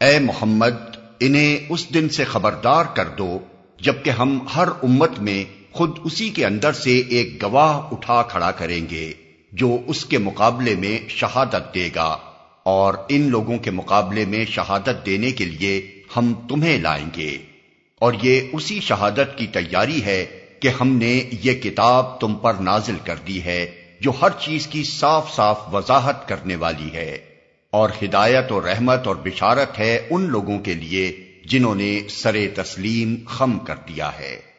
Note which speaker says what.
Speaker 1: اے محمد، انہیں اس دن سے خبردار کر دو، جبکہ ہم ہر امت میں خود اسی کے اندر سے ایک گواہ اٹھا کھڑا کریں گے، جو اس کے مقابلے میں شہادت دے گا۔ اور ان لوگوں کے مقابلے میں شہادت دینے کے لیے ہم تمہیں لائیں گے۔ اور یہ اسی شہادت کی تیاری ہے کہ ہم نے یہ کتاب تم پر نازل کر دی ہے، جو ہر چیز کی صاف صاف وضاحت کرنے والی ہے۔ اور ہدایت اور رحمت اور بشارت ہے ان لوگوں کے لیے جنہوں نے سر تسلیم خم کر دیا ہے۔